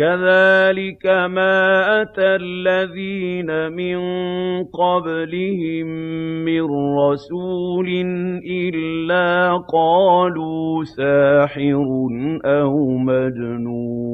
كَذَٰلِكَ مَا أَتَى الَّذِينَ مِن قَبْلِهِم مِّن رَّسُولٍ إِلَّا قَالُوا سَاحِرٌ أَوْ مَجْنُونٌ